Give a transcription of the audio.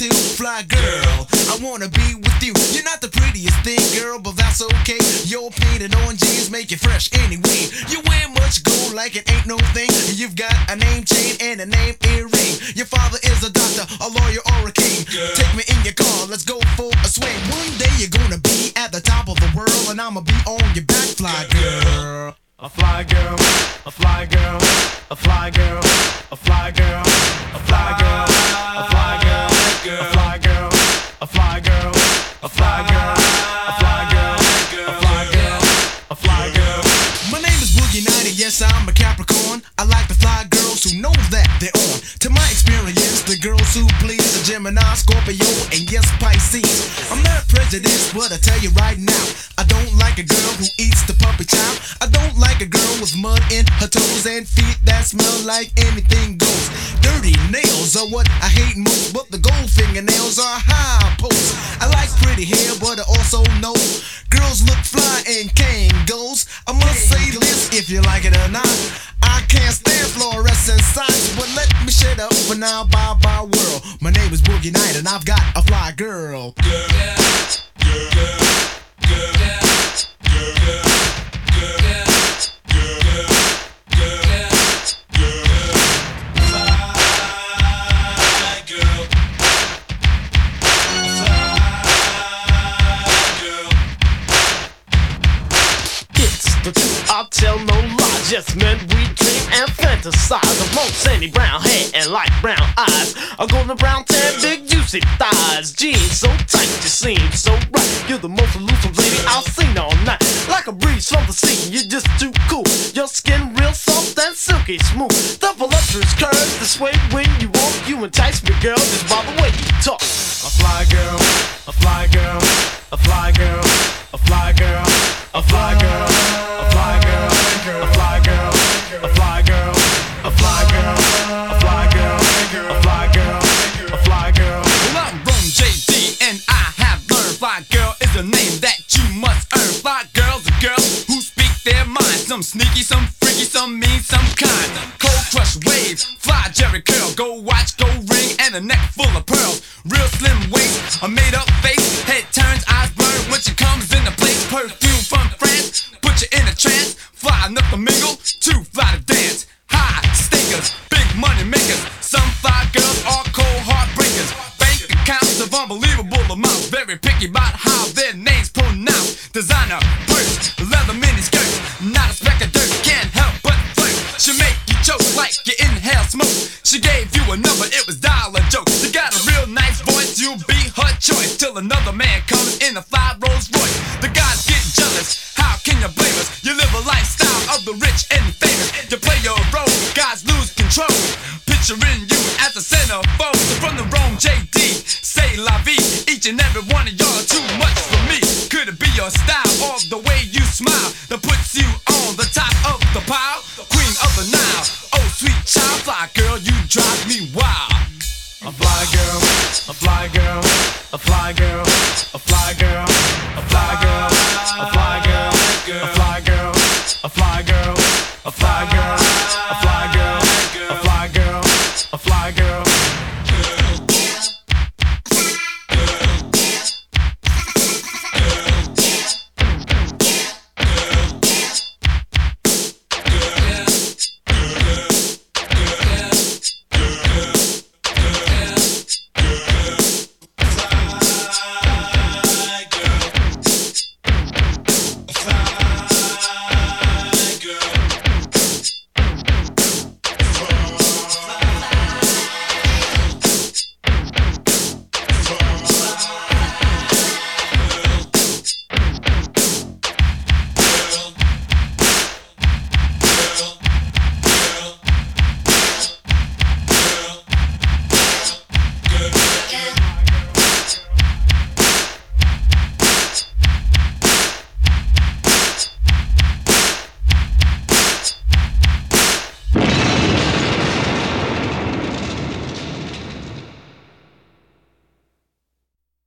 too. Fly girl, I wanna be with you. You're not the prettiest thing, girl, but that's okay. Your painted on jeans make you fresh anyway. You wear much gold like it ain't no thing. You've got a name chain and a name earring. Your father is a doctor, a lawyer, or a king. Take me in your car, let's go for a swing. One day you're gonna be at the top of the world, and I'ma be on your back, fly girl. A fly girl, a fly girl, a fly girl, a fly girl, a fly girl, please the Gemini, Scorpio, and yes, Pisces. I'm not prejudiced, but I tell you right now, I don't like a girl who eats the puppy chow. I don't like a girl with mud in her toes and feet that smell like anything goes. Dirty nails are what I hate most, but the gold fingernails are high post. I like pretty hair, but I also know girls look fly in Kangols. I must say this if you like it or not. I can't stand fluorescent signs, but let me shut up for now. Bye bye world. My name is Boogie Knight, and I've got a fly girl. It's the truth, I'll tell no lie. Just men we and fantasize. Long sandy brown hair and light brown eyes. A golden brown tan, big juicy thighs. Jeans so tight, you seem so right. You're the most elusive lady I've seen all night. Like a breeze from the sea, you're just too cool. Your skin real soft and silky smooth. The voluptuous curves, the sway when you walk. You entice me, girl, just by the way you talk. A fly girl, a fly girl, must earn. Fly Girl's a girls who speak their minds. Some sneaky, some freaky, some mean, some kind. Cold crush waves, fly Jheri curl. Go watch, go ring, and a neck full of pearls. Real slim waist, a made up face. Head turns, eyes leather mini. Not a speck of dirt, can't help but flirt. She make you choke like you inhale smoke. She gave you a number, it was dollar joke. You got a real nice voice, you'll be her choice. Till another man comes in a fly Rolls Royce. The guys get jealous, how can you blame Picturing you as the centerfold. So from the wrong JD, say la vie. Each and every one of y'all too much for me. Could it be your style or the way you smile? That puts you on the